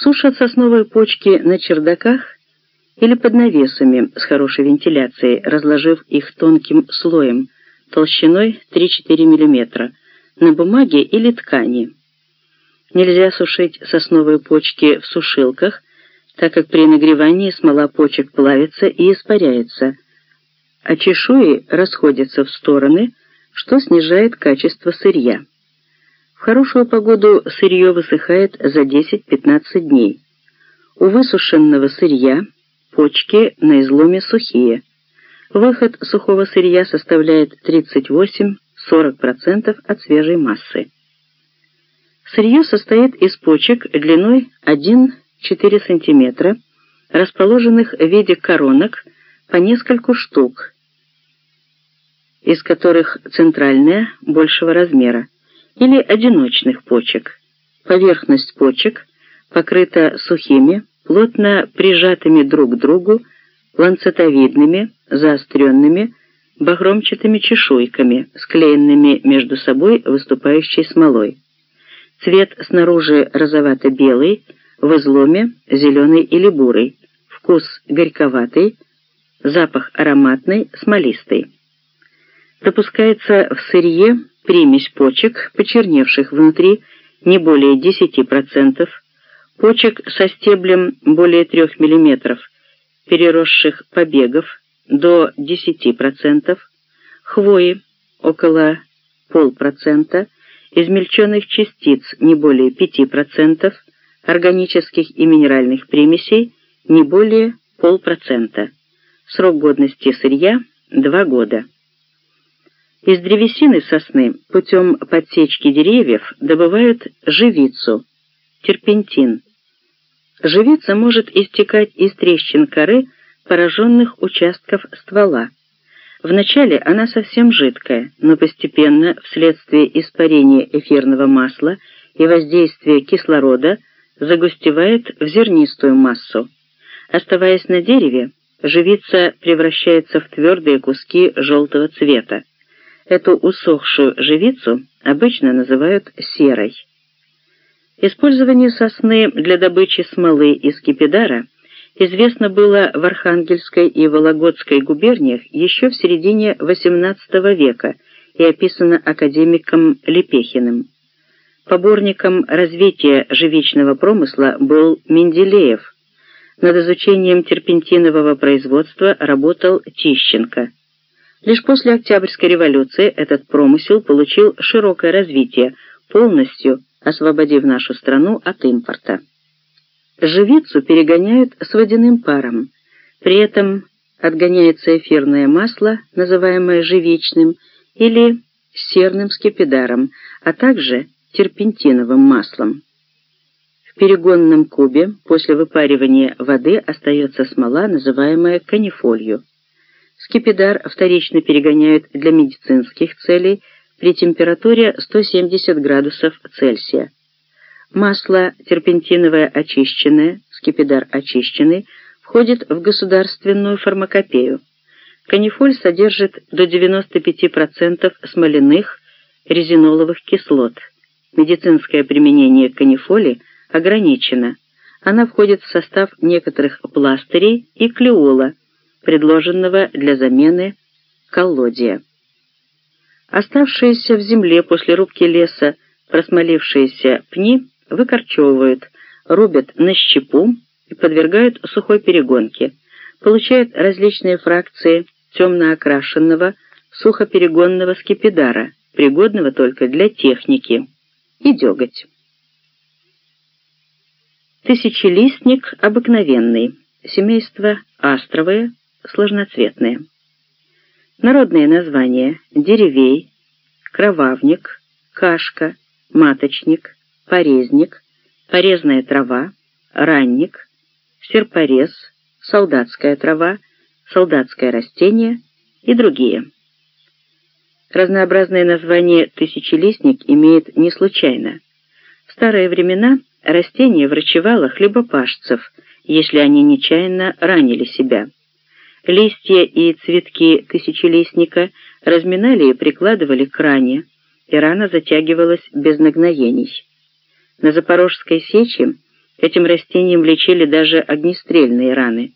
Сушат сосновые почки на чердаках или под навесами с хорошей вентиляцией, разложив их тонким слоем, толщиной 3-4 мм, на бумаге или ткани. Нельзя сушить сосновые почки в сушилках, так как при нагревании смола почек плавится и испаряется, а чешуи расходятся в стороны, что снижает качество сырья. В хорошую погоду сырье высыхает за 10-15 дней. У высушенного сырья почки на изломе сухие. Выход сухого сырья составляет 38-40% от свежей массы. Сырье состоит из почек длиной 1-4 см, расположенных в виде коронок по нескольку штук, из которых центральная большего размера или одиночных почек. Поверхность почек покрыта сухими, плотно прижатыми друг к другу, ланцетовидными, заостренными, багромчатыми чешуйками, склеенными между собой выступающей смолой. Цвет снаружи розовато-белый, в изломе зеленый или бурый, вкус горьковатый, запах ароматный, смолистый. Допускается в сырье примесь почек, почерневших внутри не более 10%, почек со стеблем более 3 мм, переросших побегов до 10%, хвои около полпроцента, измельченных частиц не более 5%, органических и минеральных примесей не более полпроцента. Срок годности сырья – 2 года. Из древесины сосны путем подсечки деревьев добывают живицу, терпентин. Живица может истекать из трещин коры пораженных участков ствола. Вначале она совсем жидкая, но постепенно, вследствие испарения эфирного масла и воздействия кислорода, загустевает в зернистую массу. Оставаясь на дереве, живица превращается в твердые куски желтого цвета. Эту усохшую живицу обычно называют серой. Использование сосны для добычи смолы из кипидара известно было в Архангельской и Вологодской губерниях еще в середине XVIII века и описано академиком Лепехиным. Поборником развития живичного промысла был Менделеев. Над изучением терпентинового производства работал Тищенко – Лишь после Октябрьской революции этот промысел получил широкое развитие, полностью освободив нашу страну от импорта. Живицу перегоняют с водяным паром, при этом отгоняется эфирное масло, называемое живичным, или серным скипидаром, а также терпентиновым маслом. В перегонном кубе после выпаривания воды остается смола, называемая канифолью. Скипидар вторично перегоняют для медицинских целей при температуре 170 градусов Цельсия. Масло терпентиновое очищенное, скипидар очищенный, входит в государственную фармакопею. Канифоль содержит до 95% смоляных резиноловых кислот. Медицинское применение канифоли ограничено. Она входит в состав некоторых пластырей и клеола – предложенного для замены коллодия. Оставшиеся в земле после рубки леса просмолившиеся пни выкорчевывают, рубят на щепу и подвергают сухой перегонке, получают различные фракции темно окрашенного сухоперегонного скипидара, пригодного только для техники, и деготь. Тысячелистник обыкновенный, семейство астровые, сложноцветные. Народные названия деревей, кровавник, кашка, маточник, порезник, порезная трава, ранник, серпорез, солдатская трава, солдатское растение и другие. Разнообразные названия тысячелистник имеет не случайно. В старые времена растение врачевало хлебопашцев, если они нечаянно ранили себя. Листья и цветки тысячелистника разминали и прикладывали к ране, и рана затягивалась без нагноений. На Запорожской сече Этим растением лечили даже огнестрельные раны.